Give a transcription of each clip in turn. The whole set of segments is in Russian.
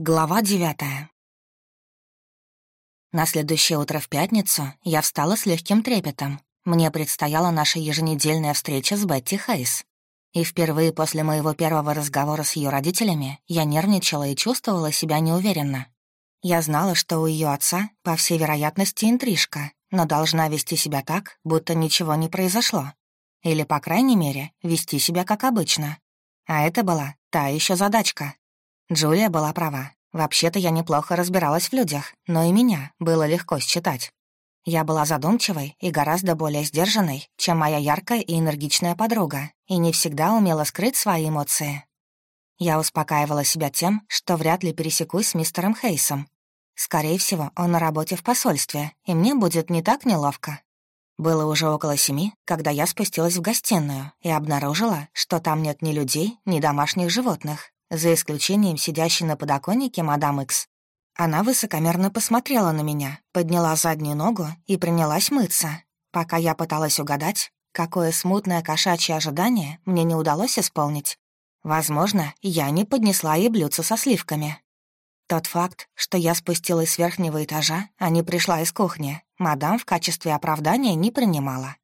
Глава девятая. На следующее утро в пятницу я встала с легким трепетом. Мне предстояла наша еженедельная встреча с Бетти Хейс. И впервые после моего первого разговора с ее родителями я нервничала и чувствовала себя неуверенно. Я знала, что у ее отца, по всей вероятности, интрижка, но должна вести себя так, будто ничего не произошло. Или, по крайней мере, вести себя как обычно. А это была та еще задачка Джулия была права. Вообще-то я неплохо разбиралась в людях, но и меня было легко считать. Я была задумчивой и гораздо более сдержанной, чем моя яркая и энергичная подруга, и не всегда умела скрыть свои эмоции. Я успокаивала себя тем, что вряд ли пересекусь с мистером Хейсом. Скорее всего, он на работе в посольстве, и мне будет не так неловко. Было уже около семи, когда я спустилась в гостиную и обнаружила, что там нет ни людей, ни домашних животных, за исключением сидящей на подоконнике мадам Икс. Она высокомерно посмотрела на меня, подняла заднюю ногу и принялась мыться. Пока я пыталась угадать, какое смутное кошачье ожидание мне не удалось исполнить. Возможно, я не поднесла ей блюдце со сливками. Тот факт, что я спустилась с верхнего этажа, а не пришла из кухни, мадам в качестве оправдания не принимала.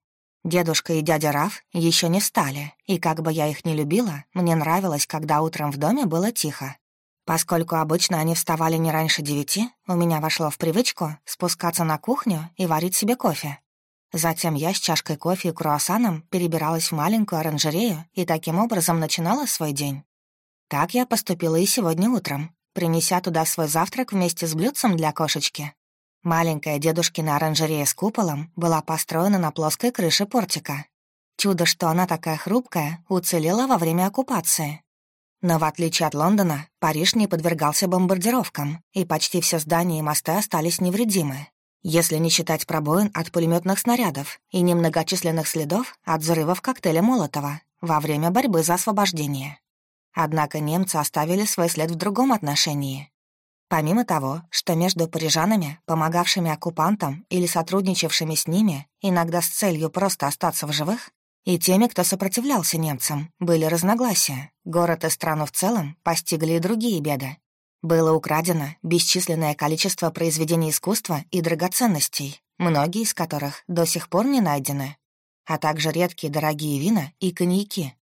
Дедушка и дядя Раф еще не встали, и как бы я их не любила, мне нравилось, когда утром в доме было тихо. Поскольку обычно они вставали не раньше девяти, у меня вошло в привычку спускаться на кухню и варить себе кофе. Затем я с чашкой кофе и круассаном перебиралась в маленькую оранжерею и таким образом начинала свой день. Так я поступила и сегодня утром, принеся туда свой завтрак вместе с блюдцем для кошечки. Маленькая дедушкина оранжерея с куполом была построена на плоской крыше портика. Чудо, что она такая хрупкая, уцелела во время оккупации. Но в отличие от Лондона, Париж не подвергался бомбардировкам, и почти все здания и мосты остались невредимы, если не считать пробоин от пулеметных снарядов и немногочисленных следов от взрывов коктейля Молотова во время борьбы за освобождение. Однако немцы оставили свой след в другом отношении. Помимо того, что между парижанами, помогавшими оккупантам или сотрудничавшими с ними, иногда с целью просто остаться в живых, и теми, кто сопротивлялся немцам, были разногласия. Город и страну в целом постигли и другие беды. Было украдено бесчисленное количество произведений искусства и драгоценностей, многие из которых до сих пор не найдены, а также редкие дорогие вина и коньяки.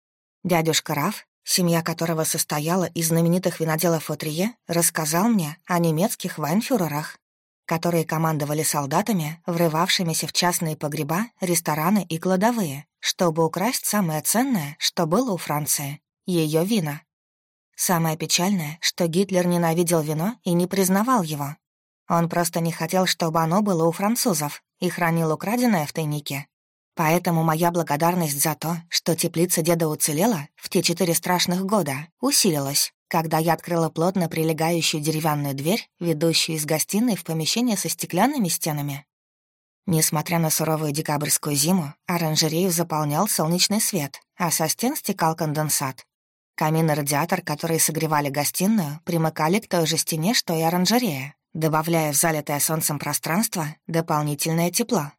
Дядюшка Раф семья которого состояла из знаменитых виноделов Отрие, рассказал мне о немецких вайнфюрерах, которые командовали солдатами, врывавшимися в частные погреба, рестораны и кладовые, чтобы украсть самое ценное, что было у Франции — ее вина. Самое печальное, что Гитлер ненавидел вино и не признавал его. Он просто не хотел, чтобы оно было у французов, и хранил украденное в тайнике, Поэтому моя благодарность за то, что теплица деда уцелела в те четыре страшных года, усилилась, когда я открыла плотно прилегающую деревянную дверь, ведущую из гостиной в помещение со стеклянными стенами. Несмотря на суровую декабрьскую зиму, оранжерею заполнял солнечный свет, а со стен стекал конденсат. Камин и радиатор, которые согревали гостиную, примыкали к той же стене, что и оранжерея, добавляя в залитое солнцем пространство дополнительное тепло.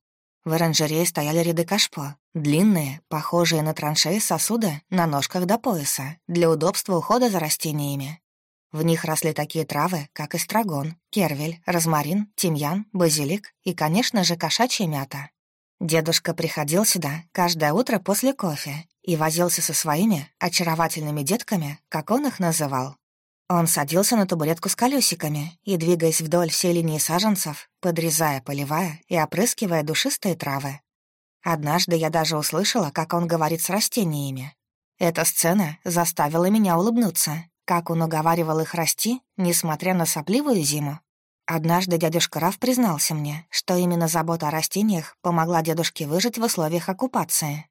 В оранжерее стояли ряды кашпо, длинные, похожие на траншеи сосуды на ножках до пояса, для удобства ухода за растениями. В них росли такие травы, как эстрагон, кервель, розмарин, тимьян, базилик и, конечно же, кошачья мята. Дедушка приходил сюда каждое утро после кофе и возился со своими очаровательными детками, как он их называл. Он садился на табуретку с колесиками и, двигаясь вдоль всей линии саженцев, подрезая, поливая и опрыскивая душистые травы. Однажды я даже услышала, как он говорит с растениями. Эта сцена заставила меня улыбнуться, как он уговаривал их расти, несмотря на сопливую зиму. Однажды дядюшка Раф признался мне, что именно забота о растениях помогла дедушке выжить в условиях оккупации.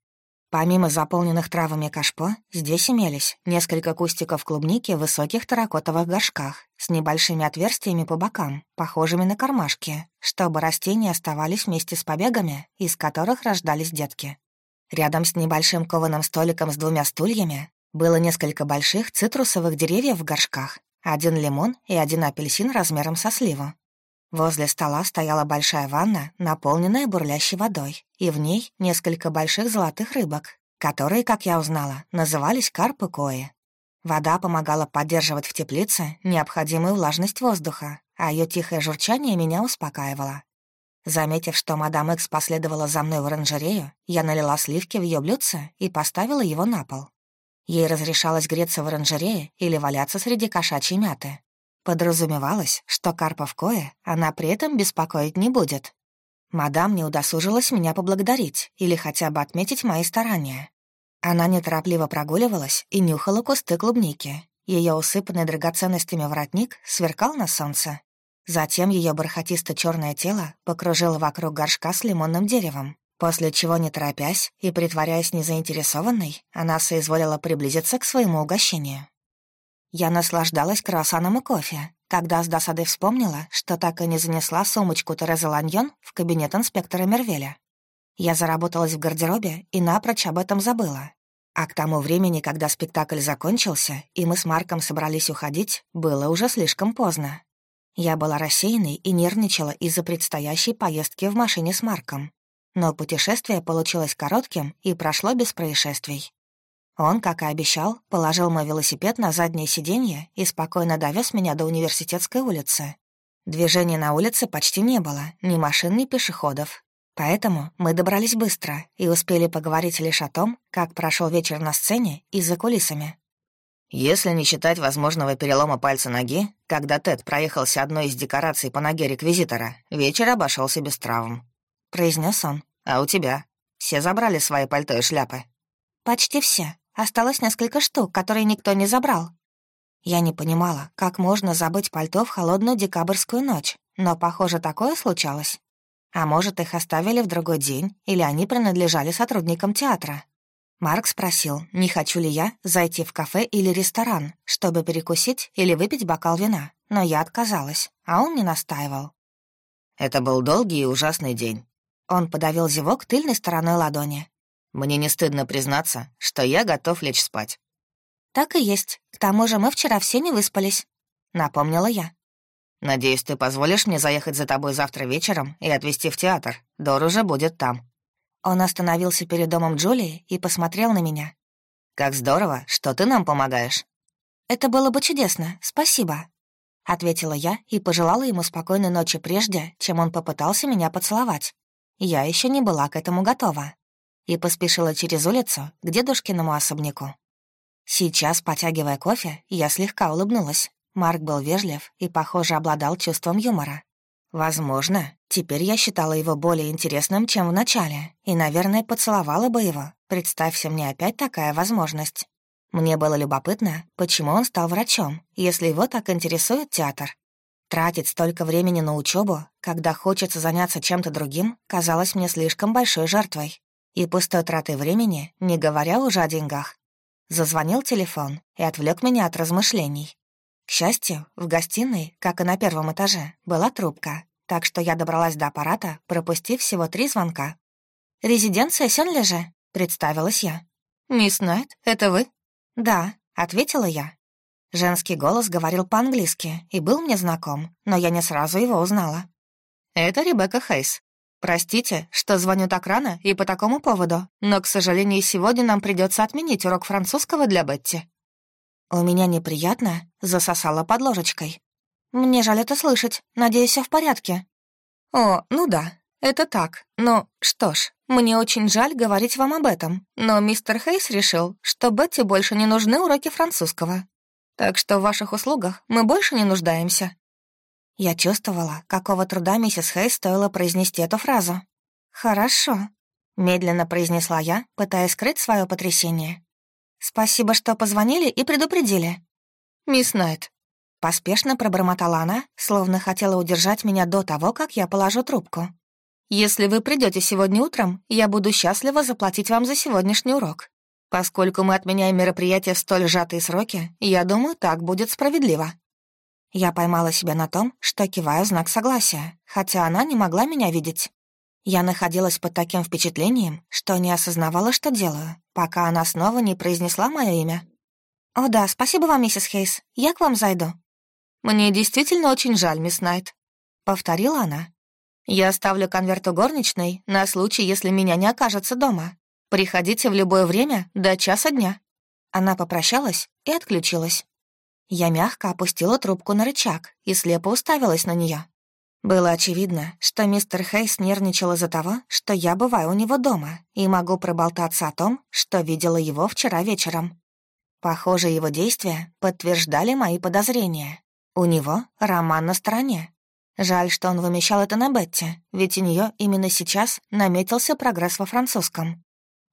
Помимо заполненных травами кашпо, здесь имелись несколько кустиков клубники в высоких терракотовых горшках с небольшими отверстиями по бокам, похожими на кармашки, чтобы растения оставались вместе с побегами, из которых рождались детки. Рядом с небольшим кованым столиком с двумя стульями было несколько больших цитрусовых деревьев в горшках, один лимон и один апельсин размером со сливу. Возле стола стояла большая ванна, наполненная бурлящей водой, и в ней несколько больших золотых рыбок, которые, как я узнала, назывались карпы кои. Вода помогала поддерживать в теплице необходимую влажность воздуха, а ее тихое журчание меня успокаивало. Заметив, что мадам Экс последовала за мной в оранжерею, я налила сливки в ее блюдце и поставила его на пол. Ей разрешалось греться в оранжерее или валяться среди кошачьей мяты. Подразумевалось, что Карпов кое она при этом беспокоить не будет. Мадам не удосужилась меня поблагодарить или хотя бы отметить мои старания. Она неторопливо прогуливалась и нюхала кусты клубники. Ее усыпанный драгоценностями воротник сверкал на солнце. Затем ее бархатисто черное тело покружило вокруг горшка с лимонным деревом, после чего, не торопясь и притворяясь незаинтересованной, она соизволила приблизиться к своему угощению. Я наслаждалась круассаном и кофе, когда с досадой вспомнила, что так и не занесла сумочку Терезы Ланьон в кабинет инспектора Мервеля. Я заработалась в гардеробе и напрочь об этом забыла. А к тому времени, когда спектакль закончился, и мы с Марком собрались уходить, было уже слишком поздно. Я была рассеянной и нервничала из-за предстоящей поездки в машине с Марком. Но путешествие получилось коротким и прошло без происшествий. Он, как и обещал, положил мой велосипед на заднее сиденье и спокойно довез меня до университетской улицы. Движения на улице почти не было, ни машин, ни пешеходов. Поэтому мы добрались быстро и успели поговорить лишь о том, как прошел вечер на сцене и за кулисами. Если не считать возможного перелома пальца ноги, когда Тед проехался одной из декораций по ноге реквизитора, вечер обошелся без травм. Произнес он. А у тебя? Все забрали свои пальто и шляпы? Почти все. Осталось несколько штук, которые никто не забрал. Я не понимала, как можно забыть пальто в холодную декабрьскую ночь, но, похоже, такое случалось. А может, их оставили в другой день, или они принадлежали сотрудникам театра. Марк спросил, не хочу ли я зайти в кафе или ресторан, чтобы перекусить или выпить бокал вина, но я отказалась, а он не настаивал. Это был долгий и ужасный день. Он подавил зевок тыльной стороной ладони. Мне не стыдно признаться, что я готов лечь спать. Так и есть. К тому же мы вчера все не выспались, напомнила я. Надеюсь, ты позволишь мне заехать за тобой завтра вечером и отвезти в театр. Дор уже будет там. Он остановился перед домом Джулии и посмотрел на меня. «Как здорово, что ты нам помогаешь». «Это было бы чудесно, спасибо», — ответила я и пожелала ему спокойной ночи прежде, чем он попытался меня поцеловать. Я еще не была к этому готова. И поспешила через улицу к дедушкиному особняку. Сейчас, потягивая кофе, я слегка улыбнулась. Марк был вежлив и, похоже, обладал чувством юмора. Возможно, теперь я считала его более интересным, чем в начале, и, наверное, поцеловала бы его. Представься мне опять такая возможность. Мне было любопытно, почему он стал врачом, если его так интересует театр. Тратить столько времени на учебу, когда хочется заняться чем-то другим, казалось мне слишком большой жертвой. И пустой тратой времени, не говоря уже о деньгах. Зазвонил телефон и отвлек меня от размышлений. К счастью, в гостиной, как и на первом этаже, была трубка, так что я добралась до аппарата, пропустив всего три звонка. «Резиденция Сёнлеже», — представилась я. «Мисс Найт, это вы?» «Да», — ответила я. Женский голос говорил по-английски и был мне знаком, но я не сразу его узнала. «Это Ребекка Хейс. Простите, что звоню так рано и по такому поводу, но, к сожалению, сегодня нам придется отменить урок французского для Бетти». У меня неприятно засосало под ложечкой. Мне жаль это слышать. Надеюсь, все в порядке. О, ну да, это так. Но что ж, мне очень жаль говорить вам об этом, но мистер Хейс решил, что Бетти больше не нужны уроки французского. Так что в ваших услугах мы больше не нуждаемся. Я чувствовала, какого труда миссис Хейс стоило произнести эту фразу. «Хорошо», — медленно произнесла я, пытаясь скрыть свое потрясение. «Спасибо, что позвонили и предупредили». «Мисс Найт». Поспешно пробормотала она, словно хотела удержать меня до того, как я положу трубку. «Если вы придете сегодня утром, я буду счастлива заплатить вам за сегодняшний урок. Поскольку мы отменяем мероприятие в столь сжатые сроки, я думаю, так будет справедливо». Я поймала себя на том, что киваю знак согласия, хотя она не могла меня видеть. Я находилась под таким впечатлением, что не осознавала, что делаю, пока она снова не произнесла мое имя. «О да, спасибо вам, миссис Хейс. Я к вам зайду». «Мне действительно очень жаль, мисс Найт», — повторила она. «Я оставлю конверт у горничной на случай, если меня не окажется дома. Приходите в любое время до часа дня». Она попрощалась и отключилась. Я мягко опустила трубку на рычаг и слепо уставилась на нее. Было очевидно, что мистер Хейс нервничал из-за того, что я бываю у него дома и могу проболтаться о том, что видела его вчера вечером. Похоже, его действия подтверждали мои подозрения. У него роман на стороне. Жаль, что он вымещал это на Бетти, ведь у нее именно сейчас наметился прогресс во французском.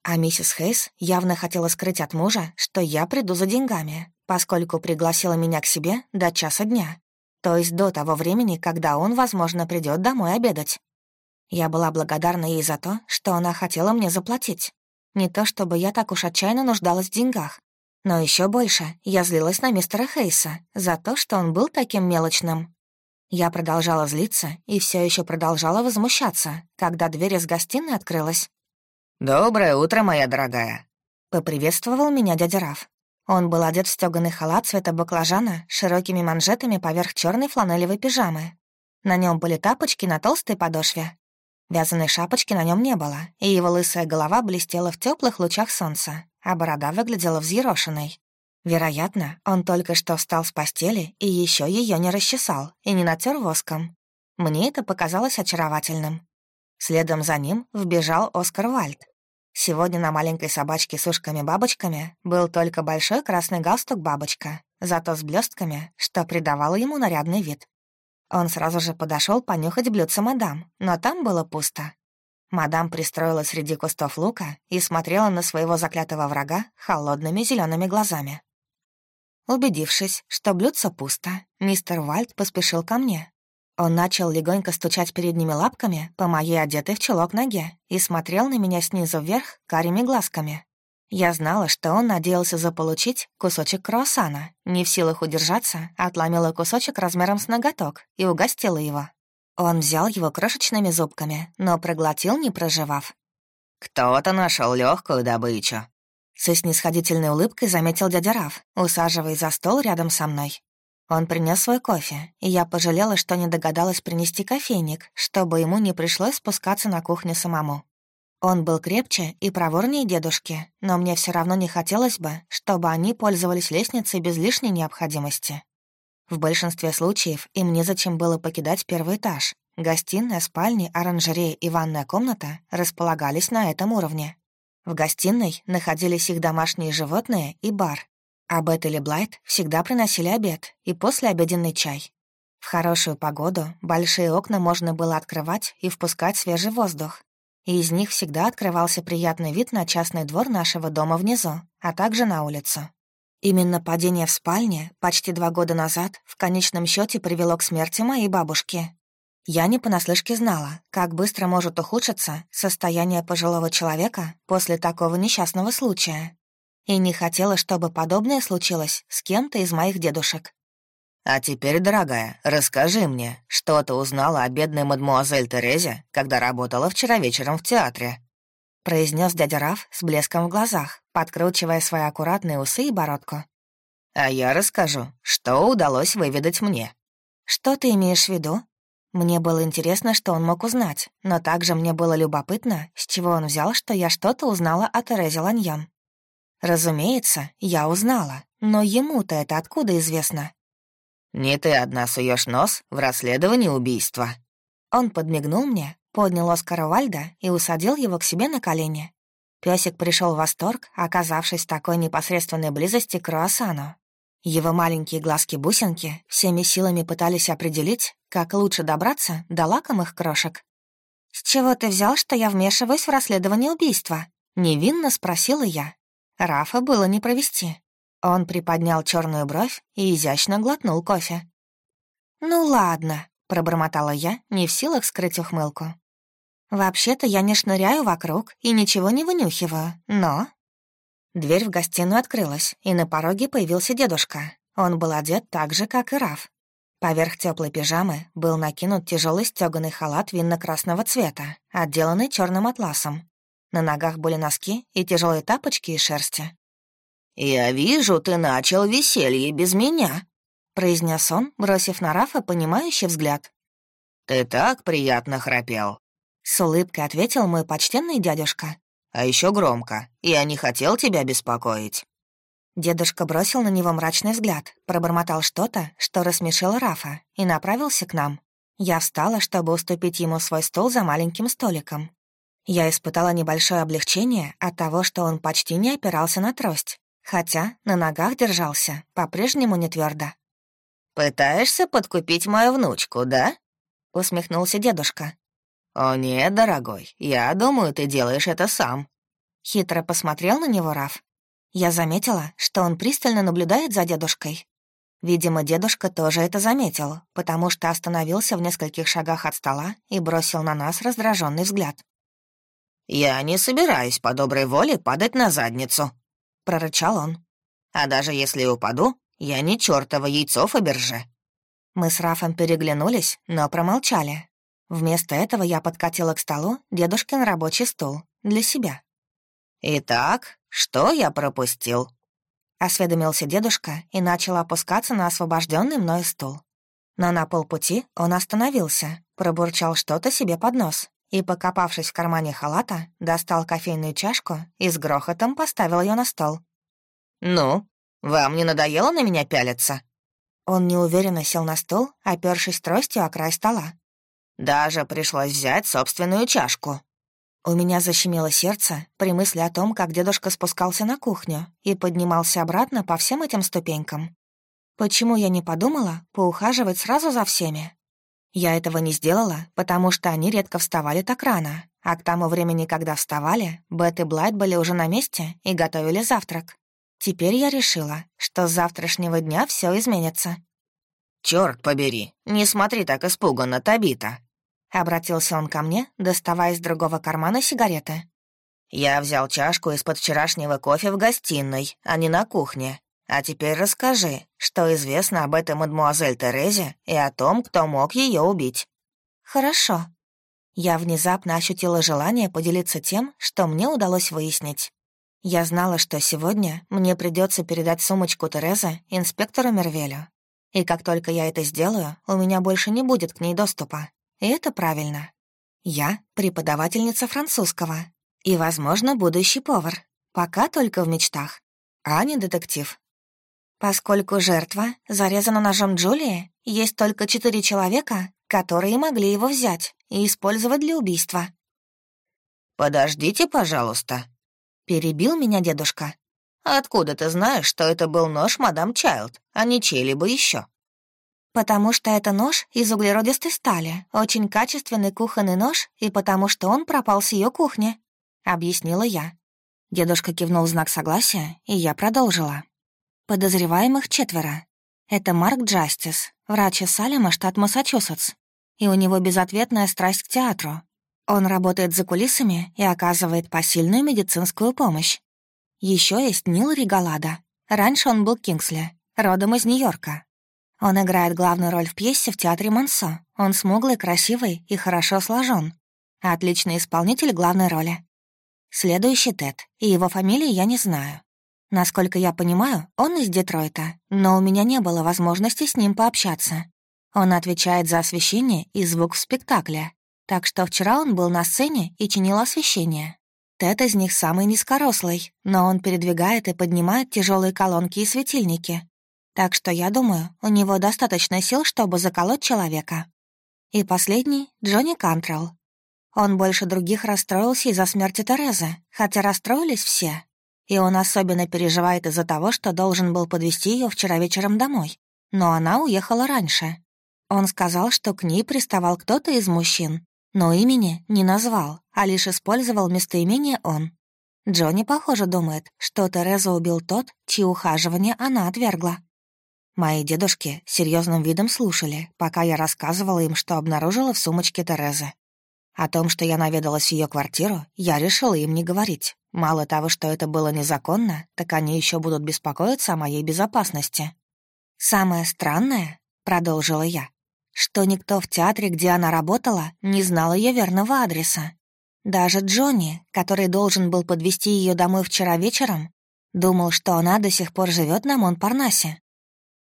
А миссис Хейс явно хотела скрыть от мужа, что я приду за деньгами, поскольку пригласила меня к себе до часа дня, то есть до того времени, когда он, возможно, придет домой обедать. Я была благодарна ей за то, что она хотела мне заплатить. Не то чтобы я так уж отчаянно нуждалась в деньгах, но еще больше я злилась на мистера Хейса за то, что он был таким мелочным. Я продолжала злиться и все еще продолжала возмущаться, когда дверь из гостиной открылась. «Доброе утро, моя дорогая», — поприветствовал меня дядя Раф. Он был одет в стёганый халат цвета баклажана с широкими манжетами поверх черной фланелевой пижамы. На нем были тапочки на толстой подошве. Вязаной шапочки на нем не было, и его лысая голова блестела в теплых лучах солнца, а борода выглядела взъерошенной. Вероятно, он только что встал с постели и еще ее не расчесал и не натер воском. Мне это показалось очаровательным. Следом за ним вбежал Оскар Вальд, Сегодня на маленькой собачке с ушками-бабочками был только большой красный галстук-бабочка, зато с блестками, что придавало ему нарядный вид. Он сразу же подошел понюхать блюдце мадам, но там было пусто. Мадам пристроилась среди кустов лука и смотрела на своего заклятого врага холодными зелеными глазами. Убедившись, что блюдце пусто, мистер Вальд поспешил ко мне, он начал легонько стучать передними лапками по моей одетой в чулок ноге и смотрел на меня снизу вверх карими глазками. Я знала, что он надеялся заполучить кусочек круассана, не в силах удержаться, отломила кусочек размером с ноготок и угостила его. Он взял его крошечными зубками, но проглотил, не проживав. «Кто-то нашел легкую добычу», — со снисходительной улыбкой заметил дядя Раф, усаживаясь за стол рядом со мной. Он принес свой кофе, и я пожалела, что не догадалась принести кофейник, чтобы ему не пришлось спускаться на кухню самому. Он был крепче и проворнее дедушки, но мне все равно не хотелось бы, чтобы они пользовались лестницей без лишней необходимости. В большинстве случаев им незачем было покидать первый этаж. Гостиная, спальня, оранжерея и ванная комната располагались на этом уровне. В гостиной находились их домашние животные и бар, а Бет или Блайт всегда приносили обед и послеобеденный чай. В хорошую погоду большие окна можно было открывать и впускать свежий воздух, и из них всегда открывался приятный вид на частный двор нашего дома внизу, а также на улицу. Именно падение в спальне почти два года назад в конечном счете привело к смерти моей бабушки. Я не понаслышке знала, как быстро может ухудшиться состояние пожилого человека после такого несчастного случая, и не хотела, чтобы подобное случилось с кем-то из моих дедушек. «А теперь, дорогая, расскажи мне, что ты узнала о бедной мадмуазель Терезе, когда работала вчера вечером в театре?» произнес дядя Раф с блеском в глазах, подкручивая свои аккуратные усы и бородку. «А я расскажу, что удалось выведать мне». «Что ты имеешь в виду?» Мне было интересно, что он мог узнать, но также мне было любопытно, с чего он взял, что я что-то узнала о Терезе Ланьон. Разумеется, я узнала, но ему-то это откуда известно? «Не ты одна суешь нос в расследовании убийства». Он подмигнул мне, поднял Оскара Вальда и усадил его к себе на колени. Песик пришел в восторг, оказавшись в такой непосредственной близости к круассану. Его маленькие глазки-бусинки всеми силами пытались определить, как лучше добраться до лакомых крошек. «С чего ты взял, что я вмешиваюсь в расследование убийства?» — невинно спросила я. Рафа было не провести. Он приподнял черную бровь и изящно глотнул кофе. «Ну ладно», — пробормотала я, не в силах скрыть ухмылку. «Вообще-то я не шныряю вокруг и ничего не вынюхиваю, но...» Дверь в гостиную открылась, и на пороге появился дедушка. Он был одет так же, как и Раф. Поверх теплой пижамы был накинут тяжелый стеганый халат винно-красного цвета, отделанный черным атласом. На ногах были носки и тяжелые тапочки из шерсти. «Я вижу, ты начал веселье без меня», — произнес он, бросив на Рафа понимающий взгляд. «Ты так приятно храпел», — с улыбкой ответил мой почтенный дядюшка. «А еще громко. Я не хотел тебя беспокоить». Дедушка бросил на него мрачный взгляд, пробормотал что-то, что рассмешило Рафа, и направился к нам. Я встала, чтобы уступить ему свой стол за маленьким столиком. Я испытала небольшое облегчение от того, что он почти не опирался на трость, хотя на ногах держался, по-прежнему не твердо. «Пытаешься подкупить мою внучку, да?» — усмехнулся дедушка. «О нет, дорогой, я думаю, ты делаешь это сам». Хитро посмотрел на него Раф. Я заметила, что он пристально наблюдает за дедушкой. Видимо, дедушка тоже это заметил, потому что остановился в нескольких шагах от стола и бросил на нас раздраженный взгляд. «Я не собираюсь по доброй воле падать на задницу», — прорычал он. «А даже если упаду, я не чёртово яйцо Фаберже». Мы с Рафом переглянулись, но промолчали. Вместо этого я подкатила к столу дедушкин рабочий стул для себя. «Итак, что я пропустил?» — осведомился дедушка и начал опускаться на освобожденный мной стул. Но на полпути он остановился, пробурчал что-то себе под нос и, покопавшись в кармане халата, достал кофейную чашку и с грохотом поставил ее на стол. «Ну, вам не надоело на меня пялиться?» Он неуверенно сел на стол, опёршись тростью о край стола. «Даже пришлось взять собственную чашку». У меня защемило сердце при мысли о том, как дедушка спускался на кухню и поднимался обратно по всем этим ступенькам. Почему я не подумала поухаживать сразу за всеми? Я этого не сделала, потому что они редко вставали так рано, а к тому времени, когда вставали, Бет и Блайт были уже на месте и готовили завтрак. Теперь я решила, что с завтрашнего дня все изменится. «Чёрт побери, не смотри так испуганно, Табита!» Обратился он ко мне, доставая из другого кармана сигареты. «Я взял чашку из-под вчерашнего кофе в гостиной, а не на кухне. А теперь расскажи, что известно об этой мадмуазель Терезе и о том, кто мог ее убить». «Хорошо». Я внезапно ощутила желание поделиться тем, что мне удалось выяснить. Я знала, что сегодня мне придется передать сумочку Терезы инспектору Мервелю. И как только я это сделаю, у меня больше не будет к ней доступа. И это правильно. Я преподавательница французского и, возможно, будущий повар. Пока только в мечтах, а не детектив. Поскольку жертва зарезана ножом Джулии, есть только четыре человека, которые могли его взять и использовать для убийства. «Подождите, пожалуйста», Перебил меня дедушка. «Откуда ты знаешь, что это был нож мадам Чайлд, а не чей-либо еще? «Потому что это нож из углеродистой стали, очень качественный кухонный нож, и потому что он пропал с ее кухни», — объяснила я. Дедушка кивнул в знак согласия, и я продолжила. Подозреваемых четверо. Это Марк Джастис, врач из Салема, штат Массачусетс. И у него безответная страсть к театру, он работает за кулисами и оказывает посильную медицинскую помощь. Еще есть Нил Ригалада. Раньше он был Кингсли, родом из Нью-Йорка. Он играет главную роль в пьесе в театре Мансо. Он смуглый, красивый и хорошо сложен. Отличный исполнитель главной роли. Следующий Тед, и его фамилии я не знаю. Насколько я понимаю, он из Детройта, но у меня не было возможности с ним пообщаться. Он отвечает за освещение и звук в спектакле, так что вчера он был на сцене и чинил освещение. Тед из них самый низкорослый, но он передвигает и поднимает тяжелые колонки и светильники. Так что я думаю, у него достаточно сил, чтобы заколоть человека. И последний — Джонни Кантрелл. Он больше других расстроился из-за смерти Терезы, хотя расстроились все. И он особенно переживает из-за того, что должен был подвести ее вчера вечером домой. Но она уехала раньше. Он сказал, что к ней приставал кто-то из мужчин, но имени не назвал, а лишь использовал местоимение «он». Джонни, похоже, думает, что Терезу убил тот, чьи ухаживание она отвергла. Мои дедушки серьезным видом слушали, пока я рассказывала им, что обнаружила в сумочке Терезы. О том, что я наведалась в ее квартиру, я решила им не говорить. Мало того, что это было незаконно, так они еще будут беспокоиться о моей безопасности. «Самое странное», — продолжила я, что никто в театре, где она работала, не знал ее верного адреса. Даже Джонни, который должен был подвести ее домой вчера вечером, думал, что она до сих пор живет на Монпарнасе.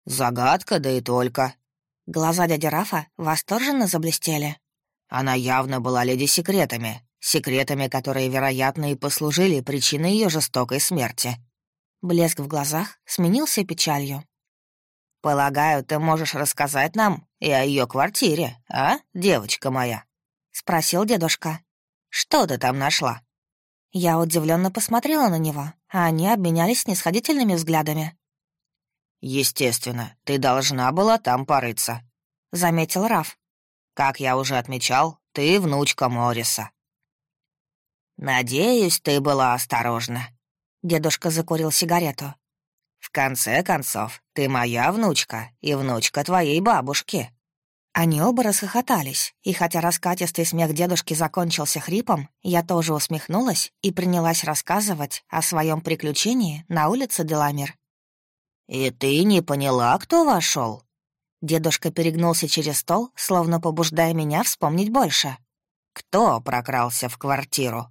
«Загадка, да и только». Глаза дяди Рафа восторженно заблестели. Она явно была леди секретами, секретами, которые, вероятно, и послужили причиной ее жестокой смерти. Блеск в глазах сменился печалью. «Полагаю, ты можешь рассказать нам и о ее квартире, а, девочка моя?» — спросил дедушка. «Что ты там нашла?» Я удивленно посмотрела на него, а они обменялись снисходительными взглядами. «Естественно, ты должна была там порыться», — заметил Раф. «Как я уже отмечал, ты внучка Морриса». «Надеюсь, ты была осторожна», — дедушка закурил сигарету. «В конце концов, ты моя внучка и внучка твоей бабушки». Они оба расхохотались, и хотя раскатистый смех дедушки закончился хрипом, я тоже усмехнулась и принялась рассказывать о своем приключении на улице Деламир. «И ты не поняла, кто вошел? Дедушка перегнулся через стол, словно побуждая меня вспомнить больше. «Кто прокрался в квартиру?»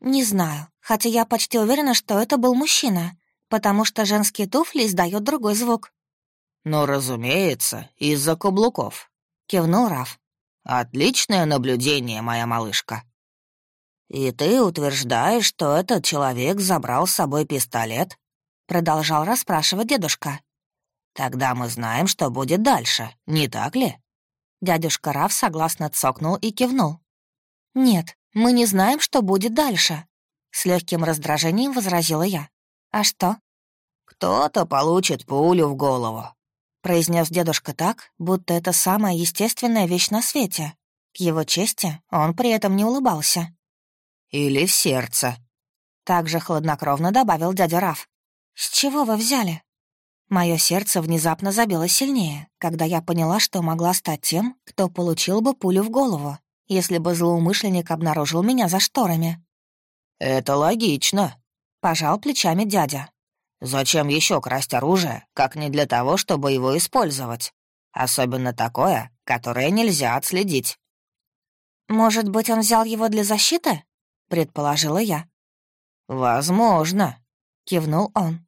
«Не знаю, хотя я почти уверена, что это был мужчина, потому что женские туфли издают другой звук». «Ну, разумеется, из-за каблуков», — кивнул Раф. «Отличное наблюдение, моя малышка». «И ты утверждаешь, что этот человек забрал с собой пистолет Продолжал расспрашивать дедушка. «Тогда мы знаем, что будет дальше, не так ли?» Дядюшка Раф согласно цокнул и кивнул. «Нет, мы не знаем, что будет дальше», — с легким раздражением возразила я. «А что?» «Кто-то получит пулю в голову», — произнес дедушка так, будто это самая естественная вещь на свете. К его чести он при этом не улыбался. «Или в сердце», — также хладнокровно добавил дядя Раф. «С чего вы взяли?» Мое сердце внезапно забилось сильнее, когда я поняла, что могла стать тем, кто получил бы пулю в голову, если бы злоумышленник обнаружил меня за шторами. «Это логично», — пожал плечами дядя. «Зачем еще красть оружие, как не для того, чтобы его использовать? Особенно такое, которое нельзя отследить». «Может быть, он взял его для защиты?» — предположила я. «Возможно», — кивнул он.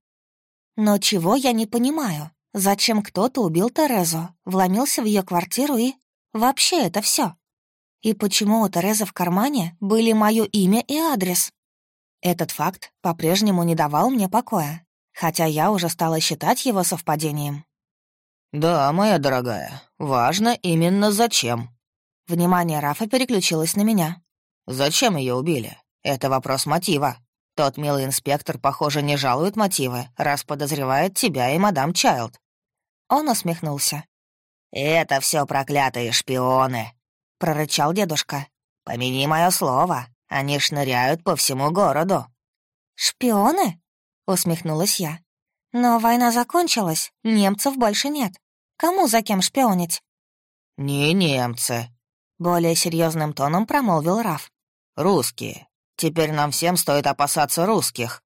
Но чего я не понимаю? Зачем кто-то убил Терезу, вломился в ее квартиру и... Вообще это все. И почему у Терезы в кармане были мое имя и адрес? Этот факт по-прежнему не давал мне покоя, хотя я уже стала считать его совпадением. «Да, моя дорогая, важно именно зачем». Внимание Рафа переключилось на меня. «Зачем ее убили? Это вопрос мотива. Тот милый инспектор, похоже, не жалует мотивы, раз подозревает тебя и мадам Чайлд». Он усмехнулся. «Это все проклятые шпионы», — прорычал дедушка. «Помяни мое слово, они шныряют по всему городу». «Шпионы?» — усмехнулась я. «Но война закончилась, немцев больше нет. Кому за кем шпионить?» «Не немцы», — более серьезным тоном промолвил Раф. «Русские. Теперь нам всем стоит опасаться русских».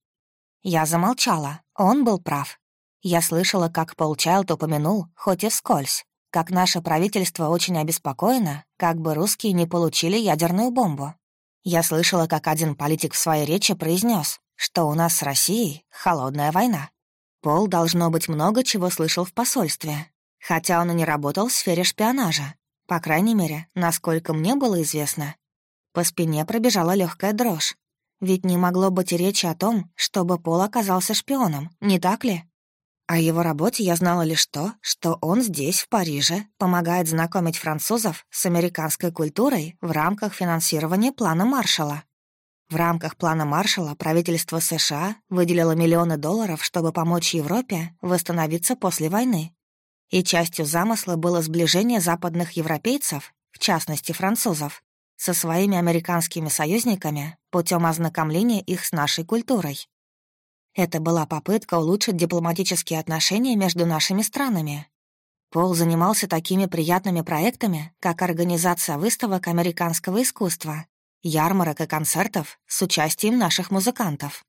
Я замолчала. Он был прав. Я слышала, как Пол Чайлд упомянул, хоть и вскользь, как наше правительство очень обеспокоено, как бы русские не получили ядерную бомбу. Я слышала, как один политик в своей речи произнес, что у нас с Россией холодная война. Пол, должно быть, много чего слышал в посольстве, хотя он и не работал в сфере шпионажа. По крайней мере, насколько мне было известно, по спине пробежала легкая дрожь. Ведь не могло быть и речи о том, чтобы Пол оказался шпионом, не так ли? О его работе я знала лишь то, что он здесь, в Париже, помогает знакомить французов с американской культурой в рамках финансирования плана Маршалла. В рамках плана Маршалла правительство США выделило миллионы долларов, чтобы помочь Европе восстановиться после войны. И частью замысла было сближение западных европейцев, в частности французов, со своими американскими союзниками путем ознакомления их с нашей культурой. Это была попытка улучшить дипломатические отношения между нашими странами. Пол занимался такими приятными проектами, как организация выставок американского искусства, ярмарок и концертов с участием наших музыкантов.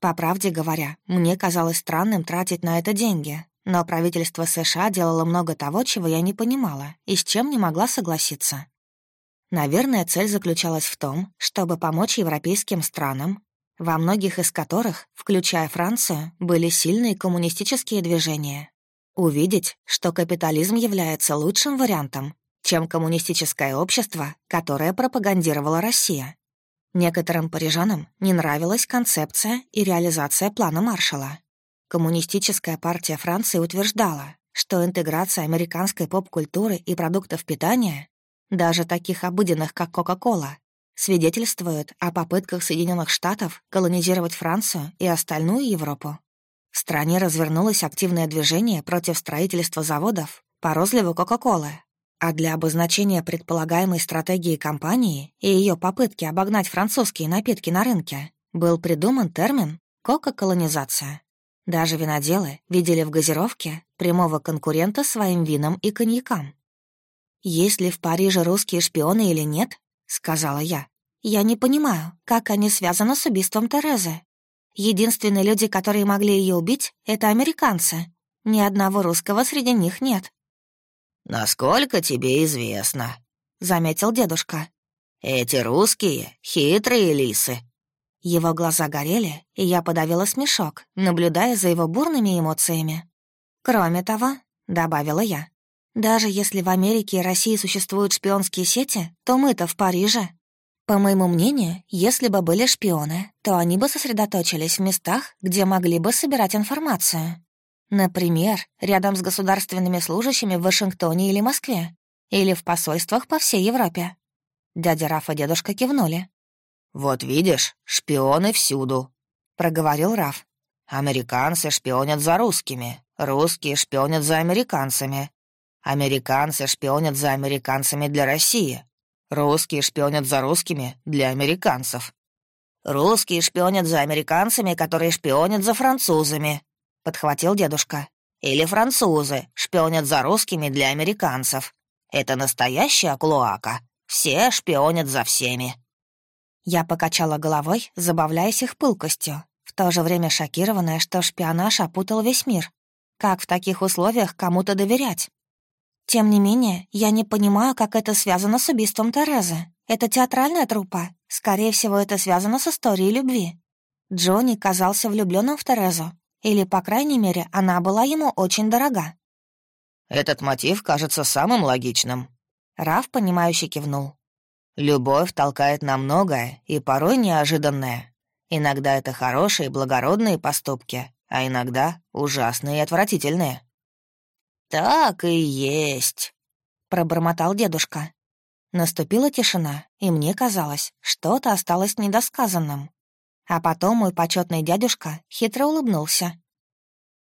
По правде говоря, мне казалось странным тратить на это деньги, но правительство США делало много того, чего я не понимала и с чем не могла согласиться. Наверное, цель заключалась в том, чтобы помочь европейским странам, во многих из которых, включая Францию, были сильные коммунистические движения. Увидеть, что капитализм является лучшим вариантом, чем коммунистическое общество, которое пропагандировала Россия. Некоторым парижанам не нравилась концепция и реализация плана Маршалла. Коммунистическая партия Франции утверждала, что интеграция американской поп-культуры и продуктов питания, даже таких обыденных, как Кока-Кола, свидетельствует о попытках Соединенных Штатов колонизировать Францию и остальную Европу. В стране развернулось активное движение против строительства заводов по розливу Кока-Колы, а для обозначения предполагаемой стратегии компании и ее попытки обогнать французские напитки на рынке был придуман термин «кока-колонизация». Даже виноделы видели в газировке прямого конкурента своим винам и коньякам. «Есть ли в Париже русские шпионы или нет?» — сказала я. «Я не понимаю, как они связаны с убийством Терезы. Единственные люди, которые могли ее убить, — это американцы. Ни одного русского среди них нет. «Насколько тебе известно», — заметил дедушка. «Эти русские — хитрые лисы». Его глаза горели, и я подавила смешок, наблюдая за его бурными эмоциями. «Кроме того», — добавила я, «даже если в Америке и России существуют шпионские сети, то мы-то в Париже». По моему мнению, если бы были шпионы, то они бы сосредоточились в местах, где могли бы собирать информацию. Например, рядом с государственными служащими в Вашингтоне или Москве, или в посольствах по всей Европе. Дядя Раф и дедушка кивнули. «Вот видишь, шпионы всюду», — проговорил Раф. «Американцы шпионят за русскими, русские шпионят за американцами, американцы шпионят за американцами для России, русские шпионят за русскими для американцев, русские шпионят за американцами, которые шпионят за французами, подхватил дедушка. «Или французы шпионят за русскими для американцев. Это настоящая клоака. Все шпионят за всеми». Я покачала головой, забавляясь их пылкостью, в то же время шокированная, что шпионаж опутал весь мир. Как в таких условиях кому-то доверять? Тем не менее, я не понимаю, как это связано с убийством Терезы. Это театральная труппа. Скорее всего, это связано с историей любви. Джонни казался влюбленным в Терезу, или, по крайней мере, она была ему очень дорога. «Этот мотив кажется самым логичным». Раф, понимающе кивнул. «Любовь толкает на многое и порой неожиданное. Иногда это хорошие, благородные поступки, а иногда ужасные и отвратительные». «Так и есть», — пробормотал дедушка. Наступила тишина, и мне казалось, что-то осталось недосказанным. А потом мой почетный дядюшка хитро улыбнулся.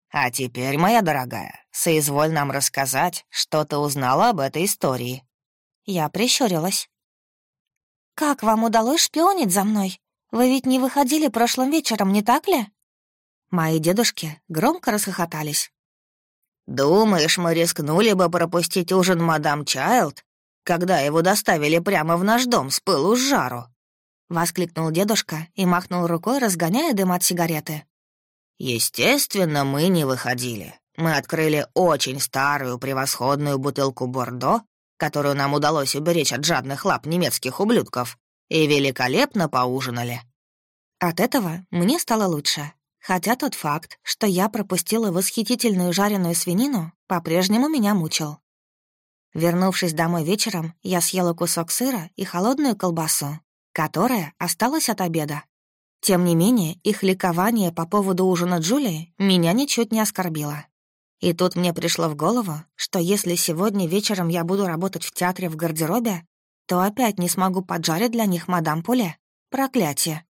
«А теперь, моя дорогая, соизволь нам рассказать, что ты узнала об этой истории». Я прищурилась. «Как вам удалось шпионить за мной? Вы ведь не выходили прошлым вечером, не так ли?» Мои дедушки громко расхохотались. «Думаешь, мы рискнули бы пропустить ужин мадам Чайлд, когда его доставили прямо в наш дом с пылу с жару?» — воскликнул дедушка и махнул рукой, разгоняя дым от сигареты. «Естественно, мы не выходили. Мы открыли очень старую превосходную бутылку Бордо, которую нам удалось уберечь от жадных лап немецких ублюдков, и великолепно поужинали». От этого мне стало лучше, хотя тот факт, что я пропустила восхитительную жареную свинину, по-прежнему меня мучил. Вернувшись домой вечером, я съела кусок сыра и холодную колбасу, которая осталась от обеда. Тем не менее, их ликование по поводу ужина Джулии меня ничуть не оскорбило. И тут мне пришло в голову, что если сегодня вечером я буду работать в театре в гардеробе, то опять не смогу поджарить для них мадам Пуле. Проклятие.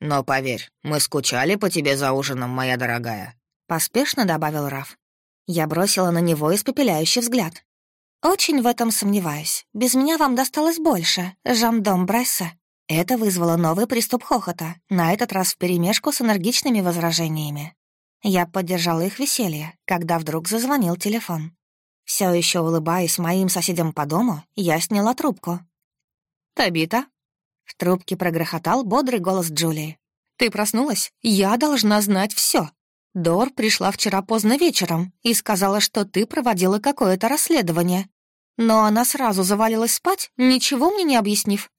«Но поверь, мы скучали по тебе за ужином, моя дорогая», — поспешно добавил Раф. Я бросила на него испепеляющий взгляд. «Очень в этом сомневаюсь. Без меня вам досталось больше, Жамдом Бресса». Это вызвало новый приступ хохота, на этот раз вперемешку с энергичными возражениями. Я поддержала их веселье, когда вдруг зазвонил телефон. Все еще улыбаясь моим соседям по дому, я сняла трубку. «Табита?» В трубке прогрохотал бодрый голос Джулии. «Ты проснулась? Я должна знать все. Дор пришла вчера поздно вечером и сказала, что ты проводила какое-то расследование. Но она сразу завалилась спать, ничего мне не объяснив.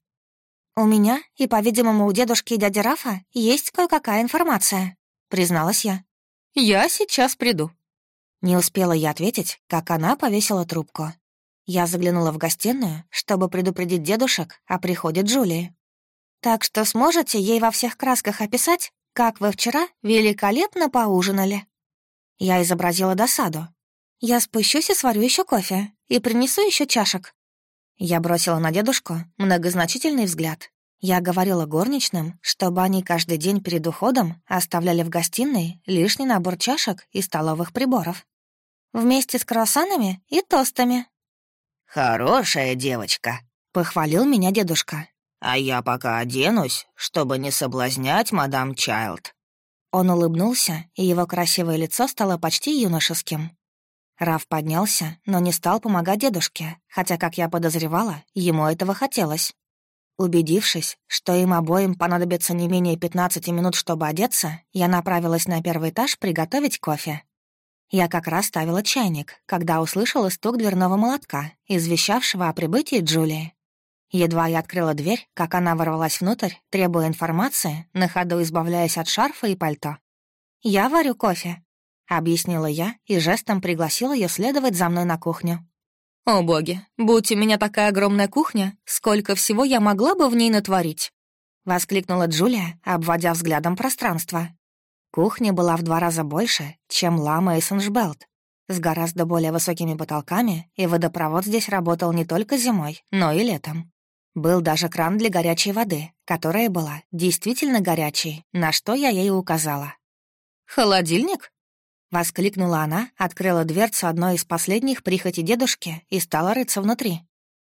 «У меня и, по-видимому, у дедушки и дяди Рафа есть кое-какая информация», — призналась я. «Я сейчас приду». Не успела я ответить, как она повесила трубку. Я заглянула в гостиную, чтобы предупредить дедушек о приходе Джулии. Так что сможете ей во всех красках описать, как вы вчера великолепно поужинали?» Я изобразила досаду. «Я спущусь и сварю еще кофе, и принесу еще чашек». Я бросила на дедушку многозначительный взгляд. Я говорила горничным, чтобы они каждый день перед уходом оставляли в гостиной лишний набор чашек и столовых приборов. Вместе с круассанами и тостами. «Хорошая девочка», — похвалил меня дедушка. «А я пока оденусь, чтобы не соблазнять мадам Чайлд». Он улыбнулся, и его красивое лицо стало почти юношеским. Раф поднялся, но не стал помогать дедушке, хотя, как я подозревала, ему этого хотелось. Убедившись, что им обоим понадобится не менее 15 минут, чтобы одеться, я направилась на первый этаж приготовить кофе. Я как раз ставила чайник, когда услышала стук дверного молотка, извещавшего о прибытии Джулии. Едва я открыла дверь, как она ворвалась внутрь, требуя информации, на ходу избавляясь от шарфа и пальто. «Я варю кофе», — объяснила я и жестом пригласила ее следовать за мной на кухню. «О боги, будь у меня такая огромная кухня, сколько всего я могла бы в ней натворить!» — воскликнула Джулия, обводя взглядом пространство. Кухня была в два раза больше, чем Лама и Саншбелт, с гораздо более высокими потолками, и водопровод здесь работал не только зимой, но и летом. Был даже кран для горячей воды, которая была действительно горячей, на что я ей указала. «Холодильник?» — воскликнула она, открыла дверцу одной из последних прихоти дедушки и стала рыться внутри.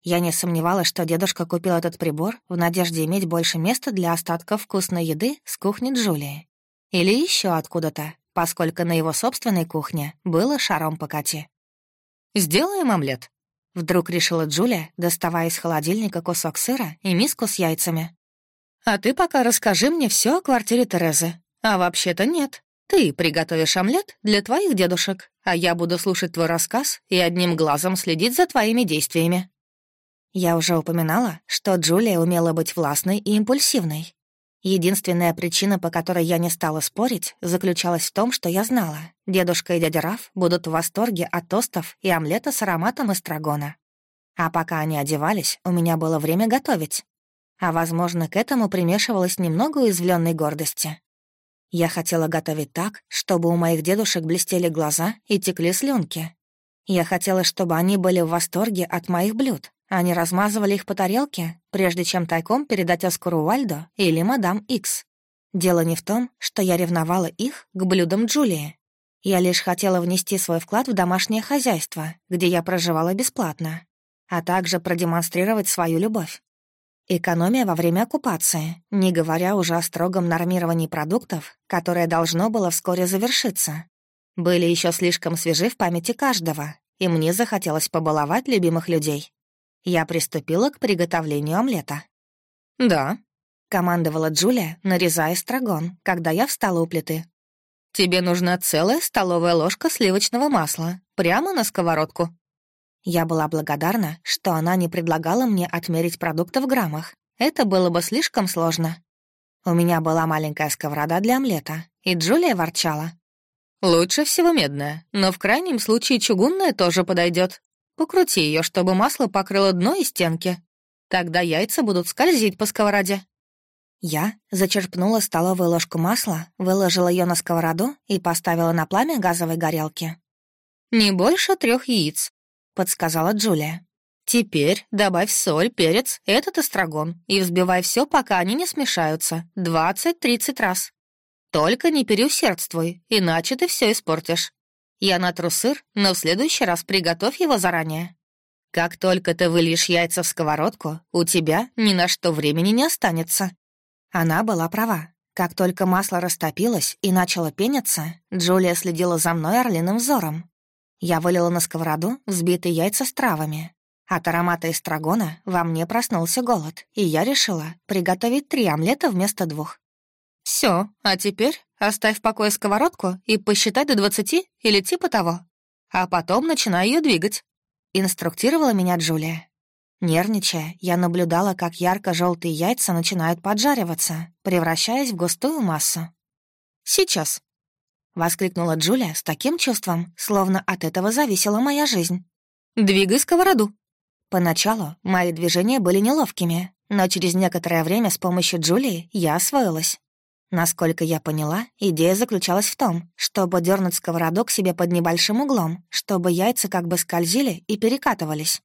Я не сомневалась, что дедушка купил этот прибор в надежде иметь больше места для остатков вкусной еды с кухни Джулии. Или еще откуда-то, поскольку на его собственной кухне было шаром покати. «Сделаем омлет», Вдруг решила Джулия, доставая из холодильника кусок сыра и миску с яйцами. «А ты пока расскажи мне все о квартире Терезы. А вообще-то нет. Ты приготовишь омлет для твоих дедушек, а я буду слушать твой рассказ и одним глазом следить за твоими действиями». Я уже упоминала, что Джулия умела быть властной и импульсивной. Единственная причина, по которой я не стала спорить, заключалась в том, что я знала, дедушка и дядя Раф будут в восторге от тостов и омлета с ароматом эстрагона. А пока они одевались, у меня было время готовить. А, возможно, к этому примешивалось немного уязвленной гордости. Я хотела готовить так, чтобы у моих дедушек блестели глаза и текли слюнки. Я хотела, чтобы они были в восторге от моих блюд, они размазывали их по тарелке, прежде чем тайком передать Оскару Уальдо или мадам Икс. Дело не в том, что я ревновала их к блюдам Джулии. Я лишь хотела внести свой вклад в домашнее хозяйство, где я проживала бесплатно, а также продемонстрировать свою любовь. Экономия во время оккупации, не говоря уже о строгом нормировании продуктов, которое должно было вскоре завершиться, были еще слишком свежи в памяти каждого, и мне захотелось побаловать любимых людей. Я приступила к приготовлению омлета. «Да», — командовала Джулия, нарезая строгон, когда я встала у плиты. «Тебе нужна целая столовая ложка сливочного масла, прямо на сковородку». Я была благодарна, что она не предлагала мне отмерить продукты в граммах. Это было бы слишком сложно. У меня была маленькая сковорода для омлета, и Джулия ворчала. «Лучше всего медная, но в крайнем случае чугунная тоже подойдет. Покрути ее, чтобы масло покрыло дно и стенки. Тогда яйца будут скользить по сковороде». Я зачерпнула столовую ложку масла, выложила ее на сковороду и поставила на пламя газовой горелки. «Не больше трех яиц», — подсказала Джулия. «Теперь добавь соль, перец, этот эстрагон и взбивай все, пока они не смешаются, двадцать-тридцать раз. Только не переусердствуй, иначе ты все испортишь. Я натру сыр, но в следующий раз приготовь его заранее. Как только ты выльешь яйца в сковородку, у тебя ни на что времени не останется». Она была права. Как только масло растопилось и начало пениться, Джулия следила за мной орлиным взором. Я вылила на сковороду взбитые яйца с травами. От аромата эстрагона во мне проснулся голод, и я решила приготовить три омлета вместо двух. Все, а теперь оставь в покое сковородку и посчитай до двадцати или типа того. А потом начинай ее двигать», — инструктировала меня Джулия. Нервничая, я наблюдала, как ярко желтые яйца начинают поджариваться, превращаясь в густую массу. «Сейчас», — воскликнула Джулия с таким чувством, словно от этого зависела моя жизнь. «Двигай сковороду». Поначалу мои движения были неловкими, но через некоторое время с помощью Джулии я освоилась. Насколько я поняла, идея заключалась в том, чтобы дернуть сковородок себе под небольшим углом, чтобы яйца как бы скользили и перекатывались.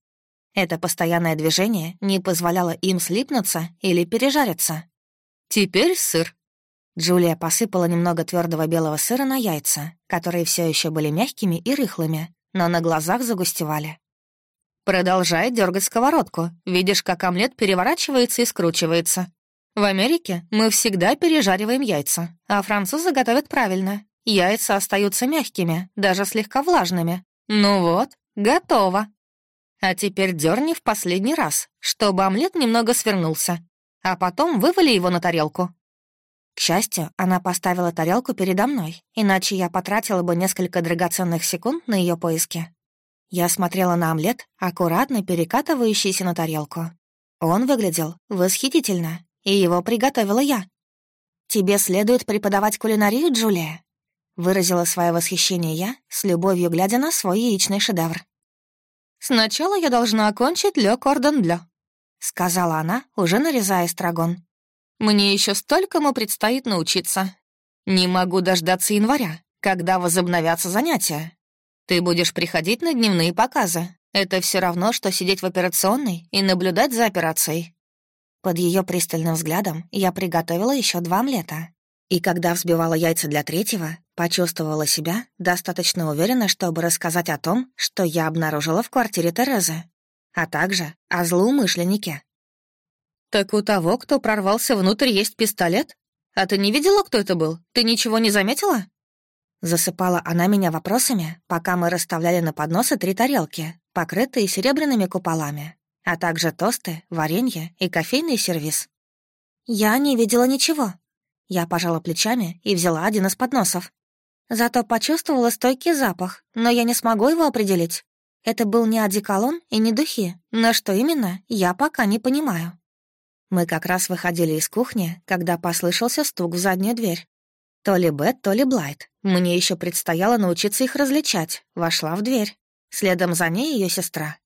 Это постоянное движение не позволяло им слипнуться или пережариться. «Теперь сыр». Джулия посыпала немного твердого белого сыра на яйца, которые все еще были мягкими и рыхлыми, но на глазах загустевали. «Продолжай дергать сковородку. Видишь, как омлет переворачивается и скручивается. В Америке мы всегда пережариваем яйца, а французы готовят правильно. Яйца остаются мягкими, даже слегка влажными. Ну вот, готово. А теперь дерни в последний раз, чтобы омлет немного свернулся, а потом вывали его на тарелку. К счастью, она поставила тарелку передо мной, иначе я потратила бы несколько драгоценных секунд на ее поиски. Я смотрела на омлет, аккуратно перекатывающийся на тарелку. Он выглядел восхитительно, и его приготовила я. «Тебе следует преподавать кулинарию, Джулия?» Выразила свое восхищение я, с любовью глядя на свой яичный шедевр. «Сначала я должна окончить Ле Кордон Блё», — сказала она, уже нарезая эстрагон. «Мне еще столькому предстоит научиться. Не могу дождаться января, когда возобновятся занятия. Ты будешь приходить на дневные показы. Это все равно, что сидеть в операционной и наблюдать за операцией. Под ее пристальным взглядом я приготовила еще два омлета. И когда взбивала яйца для третьего, почувствовала себя достаточно уверенно, чтобы рассказать о том, что я обнаружила в квартире Терезы, а также о злоумышленнике. «Так у того, кто прорвался внутрь, есть пистолет? А ты не видела, кто это был? Ты ничего не заметила?» Засыпала она меня вопросами, пока мы расставляли на подносы три тарелки, покрытые серебряными куполами, а также тосты, варенье и кофейный сервиз. Я не видела ничего. Я пожала плечами и взяла один из подносов. Зато почувствовала стойкий запах, но я не смогу его определить. Это был не одеколон и не духи, но что именно, я пока не понимаю. Мы как раз выходили из кухни, когда послышался стук в заднюю дверь. То ли Бет, то ли Блайт. Мне еще предстояло научиться их различать. Вошла в дверь. Следом за ней ее сестра.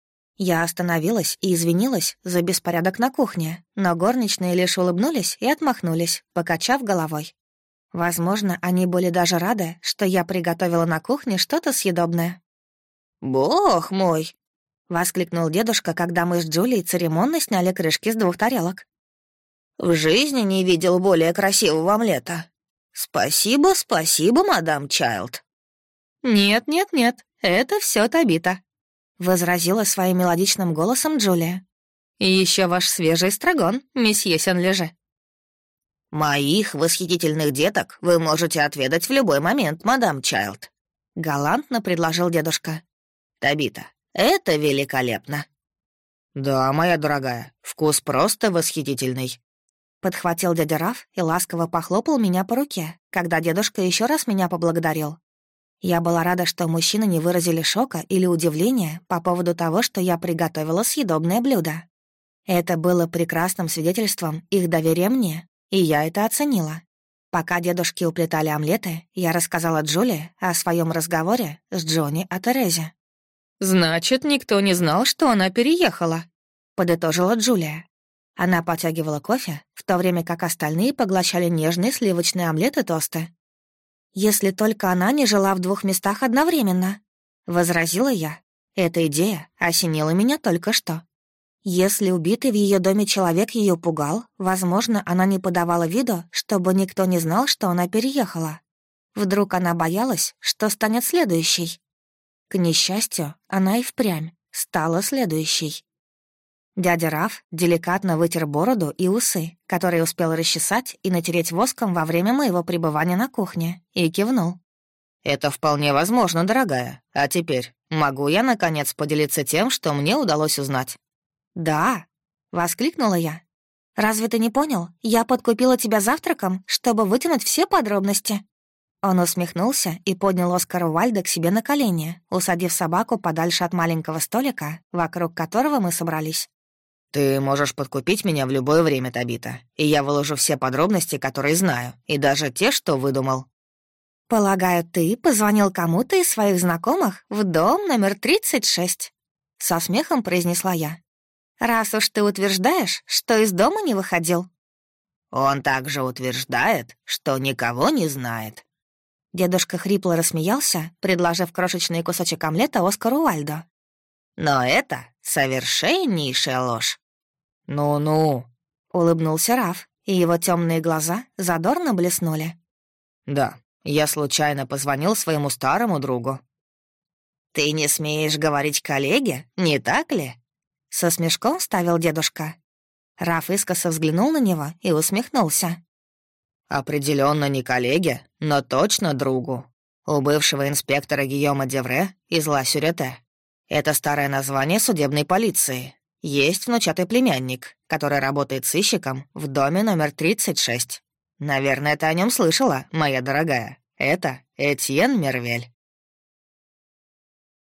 Я остановилась и извинилась за беспорядок на кухне, но горничные лишь улыбнулись и отмахнулись, покачав головой. Возможно, они были даже рады, что я приготовила на кухне что-то съедобное. «Бог мой!» — воскликнул дедушка, когда мы с Джулией церемонно сняли крышки с двух тарелок. «В жизни не видел более красивого омлета. Спасибо, спасибо, мадам Чайлд». «Нет, нет, нет, это все Табита», возразила своим мелодичным голосом Джулия. «И еще ваш свежий строгон, месье Сен-Леже». «Моих восхитительных деток вы можете отведать в любой момент, мадам Чайлд», — галантно предложил дедушка. «Табита, это великолепно». «Да, моя дорогая, вкус просто восхитительный», — подхватил дядя Раф и ласково похлопал меня по руке, когда дедушка еще раз меня поблагодарил. Я была рада, что мужчины не выразили шока или удивления по поводу того, что я приготовила съедобное блюдо. Это было прекрасным свидетельством их доверия мне, и я это оценила. Пока дедушки уплетали омлеты, я рассказала Джулии о своем разговоре с Джонни о Терезе. «Значит, никто не знал, что она переехала», — подытожила Джулия. Она потягивала кофе, в то время как остальные поглощали нежные сливочные омлеты тосты. «Если только она не жила в двух местах одновременно», — возразила я. Эта идея осенила меня только что. Если убитый в ее доме человек ее пугал, возможно, она не подавала виду, чтобы никто не знал, что она переехала. Вдруг она боялась, что станет следующей. К несчастью, она и впрямь стала следующей. Дядя Раф деликатно вытер бороду и усы, которые успел расчесать и натереть воском во время моего пребывания на кухне, и кивнул. «Это вполне возможно, дорогая. А теперь могу я, наконец, поделиться тем, что мне удалось узнать?» «Да», — воскликнула я. «Разве ты не понял? Я подкупила тебя завтраком, чтобы вытянуть все подробности». Он усмехнулся и поднял Оскара Уальда к себе на колени, усадив собаку подальше от маленького столика, вокруг которого мы собрались. «Ты можешь подкупить меня в любое время, Табита, и я выложу все подробности, которые знаю, и даже те, что выдумал». «Полагаю, ты позвонил кому-то из своих знакомых в дом номер 36?» Со смехом произнесла я. раз уж ты утверждаешь, что из дома не выходил». «Он также утверждает, что никого не знает». Дедушка хрипло рассмеялся, предложив крошечный кусочек омлета Оскару Вальдо. «Но это совершеннейшая ложь». «Ну-ну», — улыбнулся Раф, и его темные глаза задорно блеснули. «Да, я случайно позвонил своему старому другу». «Ты не смеешь говорить коллеге, не так ли?» Со смешком ставил дедушка. Раф искоса взглянул на него и усмехнулся. Определенно не коллеге, но точно другу. У бывшего инспектора Гийома Девре из Ла Сюрете. Это старое название судебной полиции. Есть внучатый племянник, который работает сыщиком в доме номер 36. Наверное, ты о нем слышала, моя дорогая. Это Этьен Мервель.